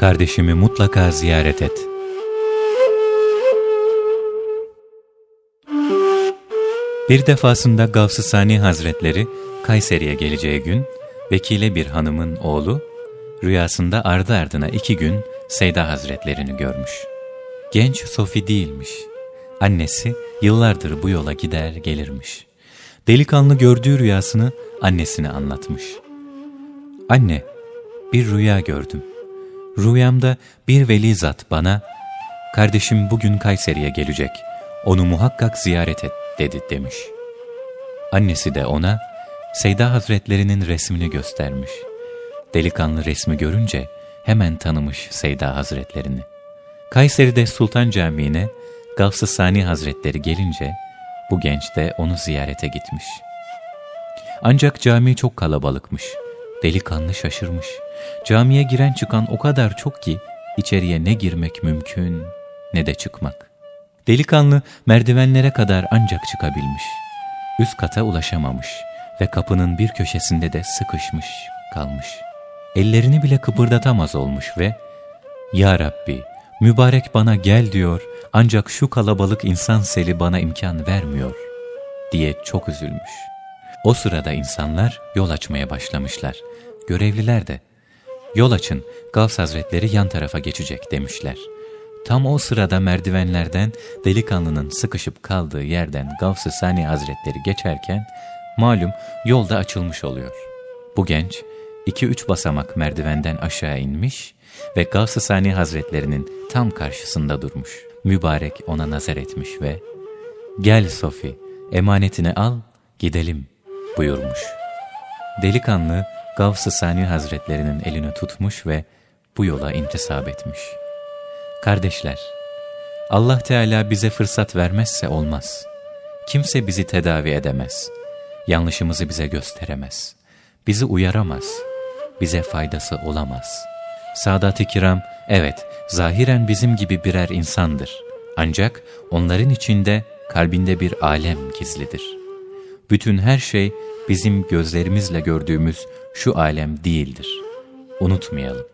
Kardeşimi mutlaka ziyaret et. Bir defasında Gavs-ı Sani Hazretleri Kayseri'ye geleceği gün, vekile bir hanımın oğlu, rüyasında ardı ardına iki gün Seyda Hazretlerini görmüş. Genç Sofi değilmiş. Annesi yıllardır bu yola gider gelirmiş. Delikanlı gördüğü rüyasını annesine anlatmış. Anne, bir rüya gördüm. Rüyamda bir veli zat bana, kardeşim bugün Kayseri'ye gelecek, onu muhakkak ziyaret et dedi demiş. Annesi de ona, Seyda Hazretlerinin resmini göstermiş. Delikanlı resmi görünce hemen tanımış Seyda Hazretlerini. Kayseri'de Sultan Camii'ne Gavs-ı Sani Hazretleri gelince bu genç de onu ziyarete gitmiş. Ancak cami çok kalabalıkmış. Delikanlı şaşırmış. Camiye giren çıkan o kadar çok ki içeriye ne girmek mümkün ne de çıkmak. Delikanlı merdivenlere kadar ancak çıkabilmiş. Üst kata ulaşamamış ve kapının bir köşesinde de sıkışmış kalmış. Ellerini bile kıpırdatamaz olmuş ve ''Ya Rabbi, mübarek bana gel diyor ancak şu kalabalık insan seli bana imkan vermiyor.'' diye çok üzülmüş. O sırada insanlar yol açmaya başlamışlar. Görevliler de ''Yol açın, Gavs Hazretleri yan tarafa geçecek.'' demişler. Tam o sırada merdivenlerden delikanlının sıkışıp kaldığı yerden Gavs-ı Sani Hazretleri geçerken malum yolda açılmış oluyor. Bu genç iki üç basamak merdivenden aşağı inmiş ve Gavs-ı Sani Hazretlerinin tam karşısında durmuş. Mübarek ona nazar etmiş ve ''Gel Sofi, emanetini al, gidelim.'' Buyurmuş. Delikanlı Gavs-ı Sani Hazretlerinin elini tutmuş ve bu yola intisap etmiş. Kardeşler, Allah Teala bize fırsat vermezse olmaz. Kimse bizi tedavi edemez. Yanlışımızı bize gösteremez. Bizi uyaramaz. Bize faydası olamaz. Sadat-ı kiram, evet, zahiren bizim gibi birer insandır. Ancak onların içinde, kalbinde bir alem gizlidir. Bütün her şey bizim gözlerimizle gördüğümüz şu alem değildir. Unutmayalım.